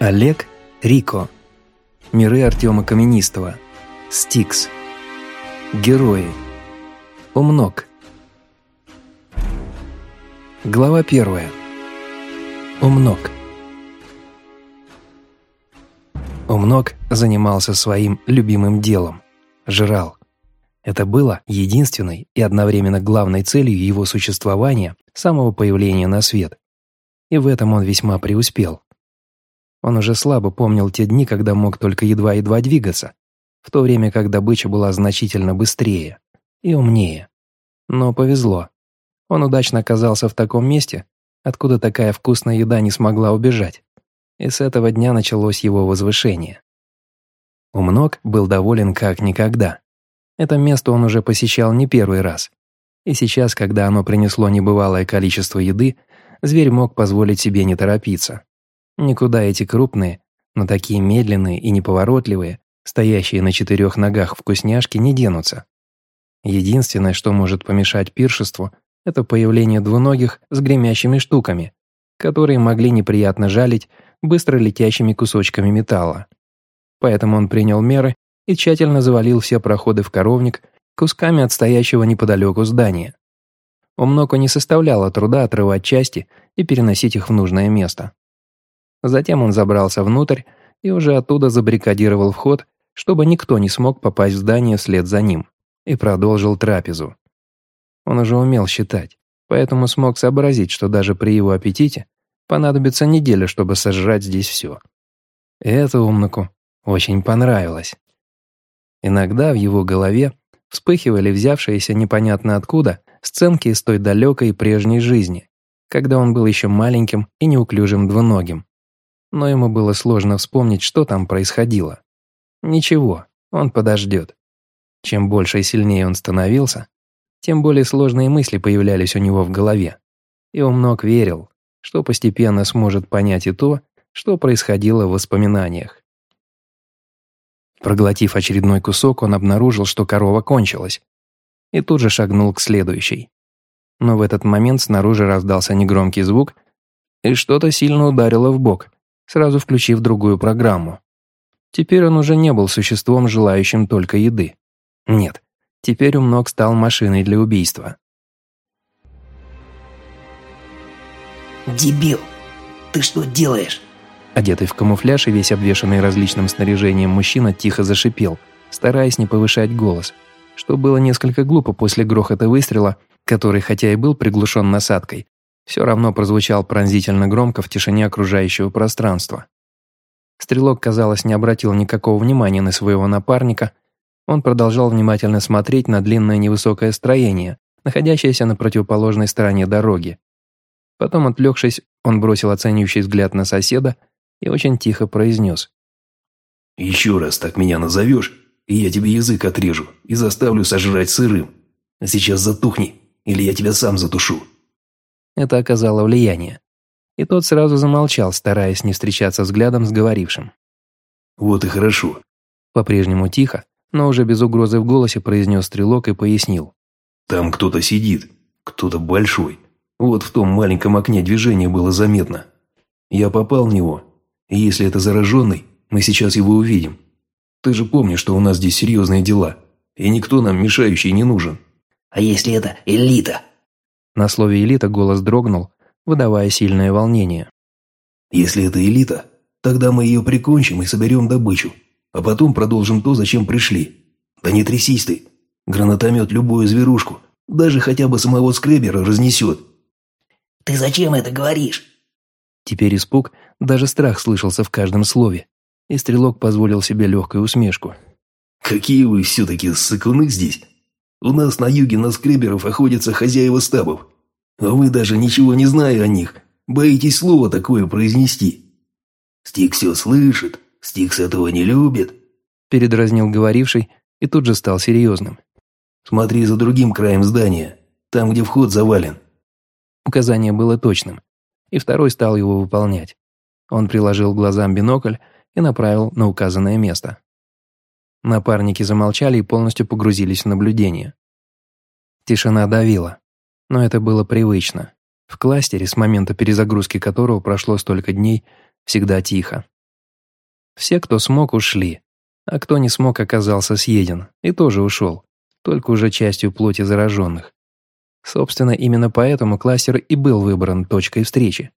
Олег Рико. Миры Артема Каменистого. Стикс. Герои. Умнок. Глава первая. Умнок. Умнок занимался своим любимым делом – жрал. Это было единственной и одновременно главной целью его существования с самого появления на свет. И в этом он весьма преуспел. Он уже слабо помнил те дни, когда мог только едва-едва двигаться, в то время как добыча была значительно быстрее и умнее. Но повезло. Он удачно оказался в таком месте, откуда такая вкусная еда не смогла убежать. И с этого дня началось его возвышение. Умнок был доволен как никогда. Это место он уже посещал не первый раз. И сейчас, когда оно принесло небывалое количество еды, зверь мог позволить себе не торопиться. Никуда эти крупные, но такие медленные и неповоротливые, стоящие на четырех ногах вкусняшки, не денутся. Единственное, что может помешать пиршеству, это появление двуногих с гремящими штуками, которые могли неприятно жалить быстро летящими кусочками металла. Поэтому он принял меры и тщательно завалил все проходы в коровник кусками от стоящего неподалеку здания. Умноку не составляло труда отрывать части и переносить их в нужное место. Затем он забрался внутрь и уже оттуда забаррикадировал вход, чтобы никто не смог попасть в здание вслед за ним, и продолжил трапезу. Он уже умел считать, поэтому смог сообразить, что даже при его аппетите понадобится неделя, чтобы сожрать здесь все. Это умнику очень понравилось. Иногда в его голове вспыхивали взявшиеся непонятно откуда сценки из той далекой прежней жизни, когда он был еще маленьким и неуклюжим двуногим но ему было сложно вспомнить, что там происходило. Ничего, он подождет. Чем больше и сильнее он становился, тем более сложные мысли появлялись у него в голове. И он много верил, что постепенно сможет понять и то, что происходило в воспоминаниях. Проглотив очередной кусок, он обнаружил, что корова кончилась, и тут же шагнул к следующей. Но в этот момент снаружи раздался негромкий звук, и что-то сильно ударило в бок сразу включив другую программу. Теперь он уже не был существом, желающим только еды. Нет, теперь Умног стал машиной для убийства. «Дебил! Ты что делаешь?» Одетый в камуфляж и весь обвешанный различным снаряжением мужчина тихо зашипел, стараясь не повышать голос, что было несколько глупо после грохота выстрела, который, хотя и был приглушен насадкой, все равно прозвучал пронзительно громко в тишине окружающего пространства. Стрелок, казалось, не обратил никакого внимания на своего напарника. Он продолжал внимательно смотреть на длинное невысокое строение, находящееся на противоположной стороне дороги. Потом, отвлекшись, он бросил оценивающий взгляд на соседа и очень тихо произнес. «Еще раз так меня назовешь, и я тебе язык отрежу и заставлю сожрать сырым. А сейчас затухни, или я тебя сам затушу». Это оказало влияние. И тот сразу замолчал, стараясь не встречаться взглядом с говорившим. «Вот и хорошо». По-прежнему тихо, но уже без угрозы в голосе произнес стрелок и пояснил. «Там кто-то сидит, кто-то большой. Вот в том маленьком окне движение было заметно. Я попал в него, и если это зараженный, мы сейчас его увидим. Ты же помнишь, что у нас здесь серьезные дела, и никто нам мешающий не нужен». «А если это элита?» На слове «элита» голос дрогнул, выдавая сильное волнение. «Если это элита, тогда мы ее прикончим и соберем добычу, а потом продолжим то, зачем пришли. Да не трясись ты. Гранатомет любую зверушку, даже хотя бы самого скребера разнесет». «Ты зачем это говоришь?» Теперь испуг, даже страх слышался в каждом слове, и стрелок позволил себе легкую усмешку. «Какие вы все-таки сыкуны здесь!» У нас на юге на скреберов охотятся хозяева стабов. А вы даже ничего не зная о них, боитесь слово такое произнести. Стик все слышит, Стикс этого не любит. Передразнил говоривший и тут же стал серьезным. Смотри за другим краем здания, там, где вход завален. Указание было точным, и второй стал его выполнять. Он приложил глазам бинокль и направил на указанное место. Напарники замолчали и полностью погрузились в наблюдение. Тишина давила, но это было привычно. В кластере, с момента перезагрузки которого прошло столько дней, всегда тихо. Все, кто смог, ушли, а кто не смог, оказался съеден и тоже ушел, только уже частью плоти зараженных. Собственно, именно поэтому кластер и был выбран точкой встречи.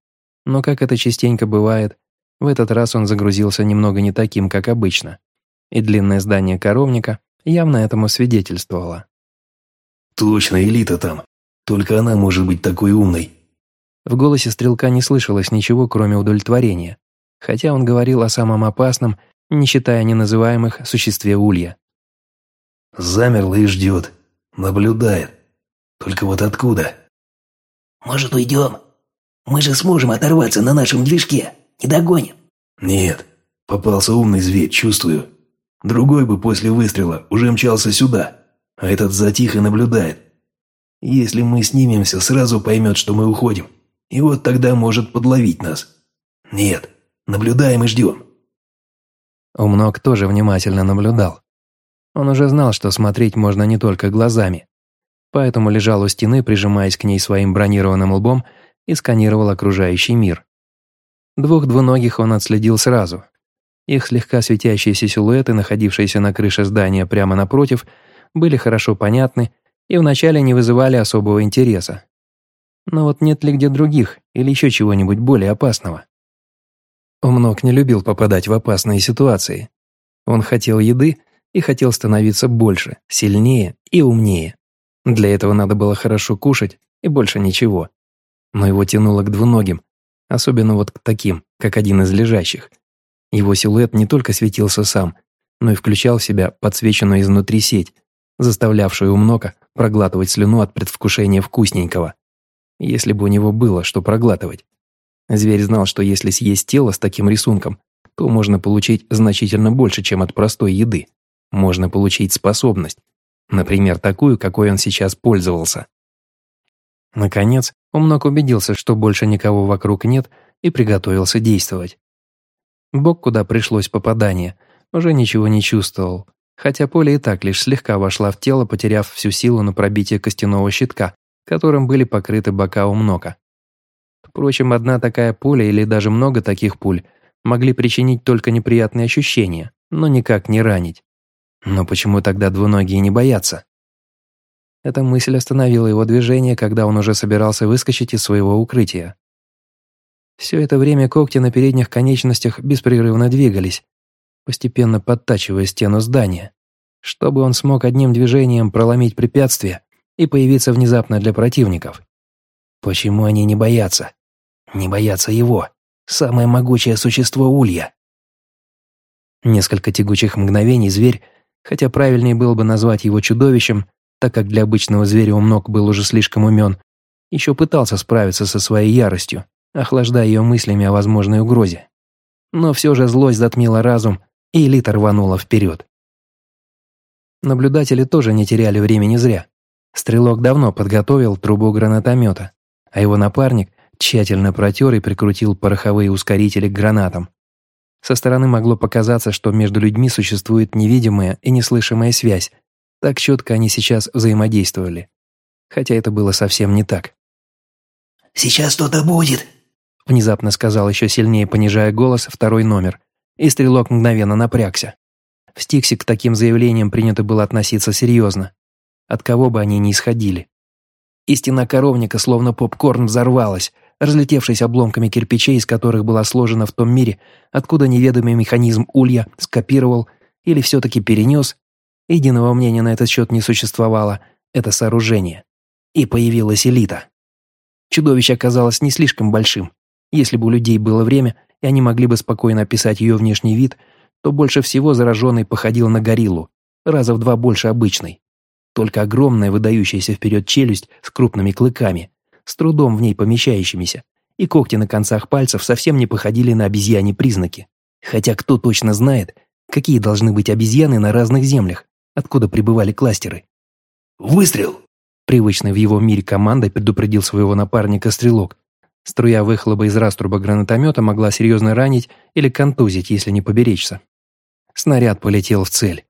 Но, как это частенько бывает, в этот раз он загрузился немного не таким, как обычно, и длинное здание коровника явно этому свидетельствовало. «Точно, элита там. Только она может быть такой умной». В голосе стрелка не слышалось ничего, кроме удовлетворения, хотя он говорил о самом опасном, не считая неназываемых существе улья. «Замерла и ждет. Наблюдает. Только вот откуда?» «Может, уйдем? Мы же сможем оторваться на нашем движке. Не догоним». «Нет. Попался умный зверь, чувствую. Другой бы после выстрела уже мчался сюда, а этот затих и наблюдает. Если мы снимемся, сразу поймет, что мы уходим. И вот тогда может подловить нас. Нет, наблюдаем и ждем». Умнок тоже внимательно наблюдал. Он уже знал, что смотреть можно не только глазами. Поэтому лежал у стены, прижимаясь к ней своим бронированным лбом и сканировал окружающий мир. Двух двуногих он отследил сразу. Их слегка светящиеся силуэты, находившиеся на крыше здания прямо напротив, были хорошо понятны и вначале не вызывали особого интереса. Но вот нет ли где других или еще чего-нибудь более опасного? Умнок не любил попадать в опасные ситуации. Он хотел еды и хотел становиться больше, сильнее и умнее. Для этого надо было хорошо кушать и больше ничего. Но его тянуло к двуногим, особенно вот к таким, как один из лежащих. Его силуэт не только светился сам, но и включал в себя подсвеченную изнутри сеть, заставлявшую умнока проглатывать слюну от предвкушения вкусненького. Если бы у него было что проглатывать. Зверь знал, что если съесть тело с таким рисунком, то можно получить значительно больше, чем от простой еды. Можно получить способность. Например, такую, какой он сейчас пользовался. Наконец, Умнок убедился, что больше никого вокруг нет, и приготовился действовать. Бог, куда пришлось попадание, уже ничего не чувствовал, хотя поле и так лишь слегка вошла в тело, потеряв всю силу на пробитие костяного щитка, которым были покрыты бока Умнока. Впрочем, одна такая пуля или даже много таких пуль могли причинить только неприятные ощущения, но никак не ранить. Но почему тогда двуногие не боятся? Эта мысль остановила его движение, когда он уже собирался выскочить из своего укрытия. Все это время когти на передних конечностях беспрерывно двигались, постепенно подтачивая стену здания, чтобы он смог одним движением проломить препятствие и появиться внезапно для противников. Почему они не боятся? Не боятся его, самое могучее существо Улья. Несколько тягучих мгновений зверь, хотя правильнее было бы назвать его чудовищем, так как для обычного зверя умнок был уже слишком умен, еще пытался справиться со своей яростью, охлаждая ее мыслями о возможной угрозе. Но все же злость затмила разум, и элита рванула вперед. Наблюдатели тоже не теряли времени зря. Стрелок давно подготовил трубу гранатомета, а его напарник тщательно протер и прикрутил пороховые ускорители к гранатам. Со стороны могло показаться, что между людьми существует невидимая и неслышимая связь, так четко они сейчас взаимодействовали. Хотя это было совсем не так. «Сейчас что-то будет», — внезапно сказал еще сильнее, понижая голос, второй номер, и стрелок мгновенно напрягся. В Стиксе к таким заявлениям принято было относиться серьезно, от кого бы они ни исходили. И стена коровника, словно попкорн, взорвалась, разлетевшись обломками кирпичей, из которых была сложена в том мире, откуда неведомый механизм улья скопировал или все-таки перенес Единого мнения на этот счет не существовало, это сооружение. И появилась элита. Чудовище оказалось не слишком большим. Если бы у людей было время, и они могли бы спокойно описать ее внешний вид, то больше всего зараженный походил на гориллу, раза в два больше обычной. Только огромная выдающаяся вперед челюсть с крупными клыками, с трудом в ней помещающимися, и когти на концах пальцев совсем не походили на обезьяне признаки. Хотя кто точно знает, какие должны быть обезьяны на разных землях, откуда прибывали кластеры. «Выстрел!» Привычный в его мире командой предупредил своего напарника стрелок. Струя выхлопа из раструба гранатомета могла серьезно ранить или контузить, если не поберечься. Снаряд полетел в цель.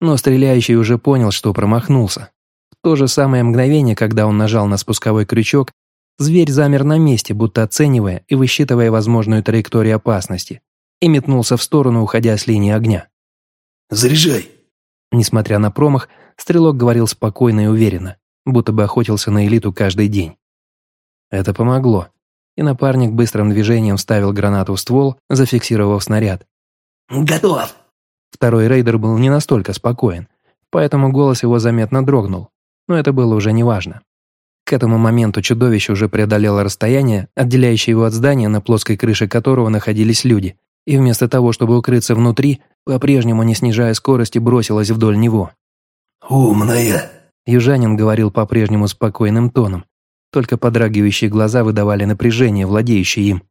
Но стреляющий уже понял, что промахнулся. В то же самое мгновение, когда он нажал на спусковой крючок, зверь замер на месте, будто оценивая и высчитывая возможную траекторию опасности, и метнулся в сторону, уходя с линии огня. «Заряжай!» Несмотря на промах, стрелок говорил спокойно и уверенно, будто бы охотился на элиту каждый день. Это помогло, и напарник быстрым движением вставил гранату в ствол, зафиксировав снаряд. «Готов!» Второй рейдер был не настолько спокоен, поэтому голос его заметно дрогнул, но это было уже неважно. К этому моменту чудовище уже преодолело расстояние, отделяющее его от здания, на плоской крыше которого находились люди, и вместо того, чтобы укрыться внутри, по-прежнему, не снижая скорости, бросилось вдоль него. «Умная!» Южанин говорил по-прежнему спокойным тоном, только подрагивающие глаза выдавали напряжение, владеющее им.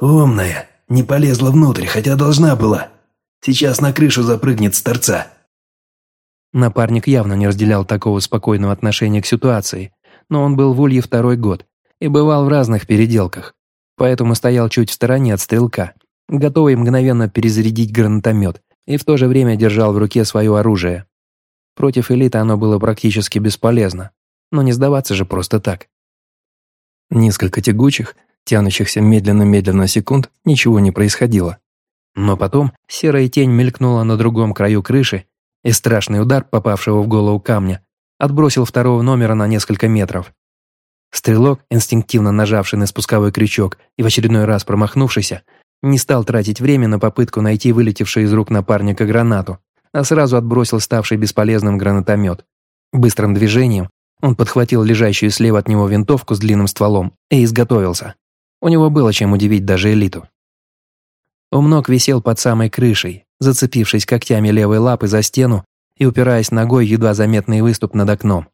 «Умная! Не полезла внутрь, хотя должна была. Сейчас на крышу запрыгнет с торца». Напарник явно не разделял такого спокойного отношения к ситуации, но он был в Улье второй год и бывал в разных переделках, поэтому стоял чуть в стороне от стрелка, готовый мгновенно перезарядить гранатомет, и в то же время держал в руке свое оружие. Против элиты оно было практически бесполезно, но не сдаваться же просто так. Несколько тягучих, тянущихся медленно-медленно секунд, ничего не происходило. Но потом серая тень мелькнула на другом краю крыши, и страшный удар, попавшего в голову камня, отбросил второго номера на несколько метров. Стрелок, инстинктивно нажавший на спусковой крючок и в очередной раз промахнувшийся, не стал тратить время на попытку найти вылетевшую из рук напарника гранату, а сразу отбросил ставший бесполезным гранатомет. Быстрым движением он подхватил лежащую слева от него винтовку с длинным стволом и изготовился. У него было чем удивить даже элиту. Умнок висел под самой крышей, зацепившись когтями левой лапы за стену и упираясь ногой едва заметный выступ над окном.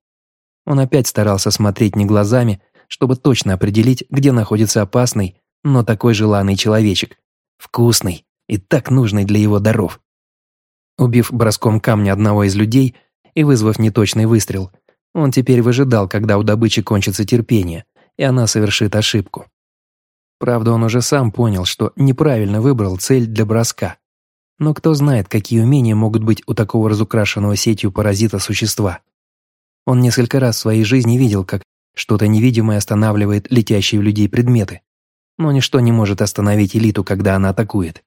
Он опять старался смотреть не глазами, чтобы точно определить, где находится опасный, но такой желанный человечек. Вкусный и так нужный для его даров. Убив броском камня одного из людей и вызвав неточный выстрел, он теперь выжидал, когда у добычи кончится терпение, и она совершит ошибку. Правда, он уже сам понял, что неправильно выбрал цель для броска. Но кто знает, какие умения могут быть у такого разукрашенного сетью паразита существа. Он несколько раз в своей жизни видел, как что-то невидимое останавливает летящие в людей предметы. Но ничто не может остановить элиту, когда она атакует.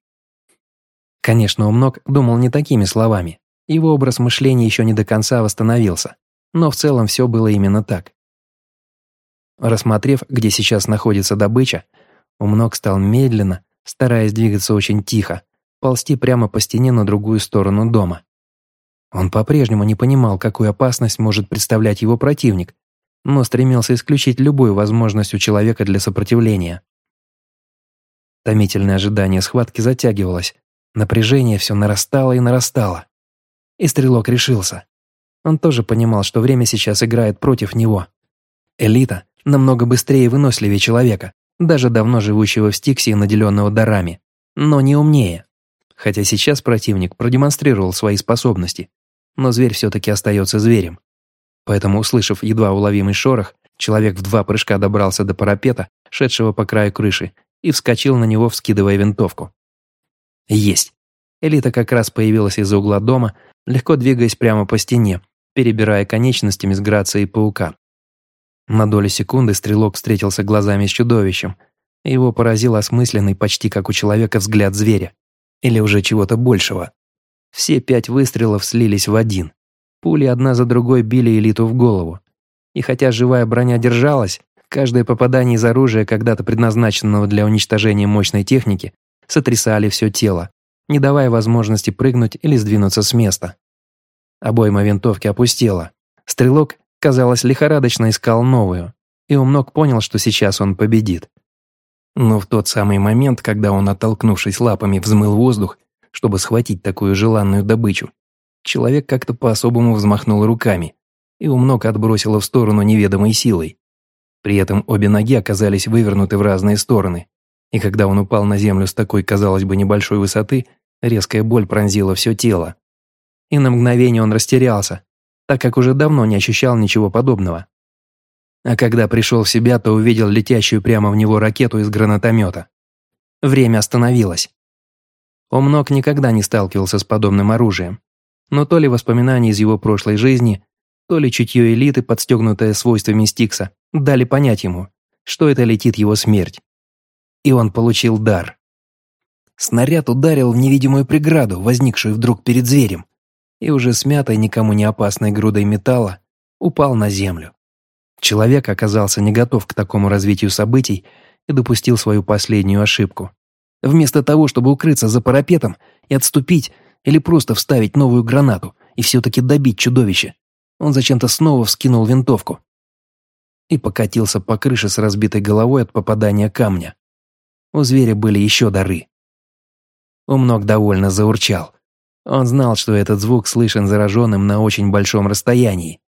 Конечно, Умног думал не такими словами. Его образ мышления еще не до конца восстановился но в целом все было именно так. Рассмотрев, где сейчас находится добыча, Умнок стал медленно, стараясь двигаться очень тихо, ползти прямо по стене на другую сторону дома. Он по-прежнему не понимал, какую опасность может представлять его противник, но стремился исключить любую возможность у человека для сопротивления. Томительное ожидание схватки затягивалось, напряжение все нарастало и нарастало. И стрелок решился. Он тоже понимал, что время сейчас играет против него. Элита намного быстрее и выносливее человека, даже давно живущего в Стиксе и наделенного дарами, но не умнее. Хотя сейчас противник продемонстрировал свои способности, но зверь все-таки остается зверем. Поэтому, услышав едва уловимый шорох, человек в два прыжка добрался до парапета, шедшего по краю крыши, и вскочил на него, вскидывая винтовку. Есть. Элита как раз появилась из-за угла дома, легко двигаясь прямо по стене, перебирая конечностями с грацией паука. На долю секунды стрелок встретился глазами с чудовищем, и его поразил осмысленный почти как у человека взгляд зверя. Или уже чего-то большего. Все пять выстрелов слились в один. Пули одна за другой били элиту в голову. И хотя живая броня держалась, каждое попадание из оружия, когда-то предназначенного для уничтожения мощной техники, сотрясали все тело, не давая возможности прыгнуть или сдвинуться с места. Обойма винтовки опустела. Стрелок, казалось, лихорадочно искал новую, и Умнок понял, что сейчас он победит. Но в тот самый момент, когда он, оттолкнувшись лапами, взмыл воздух, чтобы схватить такую желанную добычу, человек как-то по-особому взмахнул руками, и Умнок отбросило в сторону неведомой силой. При этом обе ноги оказались вывернуты в разные стороны, и когда он упал на землю с такой, казалось бы, небольшой высоты, резкая боль пронзила все тело и на мгновение он растерялся, так как уже давно не ощущал ничего подобного. А когда пришел в себя, то увидел летящую прямо в него ракету из гранатомета. Время остановилось. Омнок никогда не сталкивался с подобным оружием, но то ли воспоминания из его прошлой жизни, то ли чутье элиты, подстегнутое свойствами Стикса, дали понять ему, что это летит его смерть. И он получил дар. снаряд ударил в невидимую преграду, возникшую вдруг перед зверем, и уже смятой никому не опасной грудой металла упал на землю. Человек оказался не готов к такому развитию событий и допустил свою последнюю ошибку. Вместо того, чтобы укрыться за парапетом и отступить или просто вставить новую гранату и все-таки добить чудовище, он зачем-то снова вскинул винтовку и покатился по крыше с разбитой головой от попадания камня. У зверя были еще дары. Умнок довольно заурчал. Он знал, что этот звук слышен зараженным на очень большом расстоянии.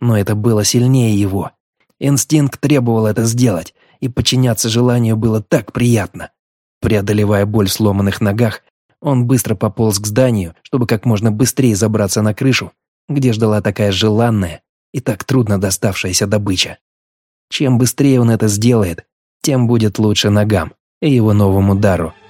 Но это было сильнее его. Инстинкт требовал это сделать, и подчиняться желанию было так приятно. Преодолевая боль в сломанных ногах, он быстро пополз к зданию, чтобы как можно быстрее забраться на крышу, где ждала такая желанная и так трудно доставшаяся добыча. Чем быстрее он это сделает, тем будет лучше ногам и его новому дару –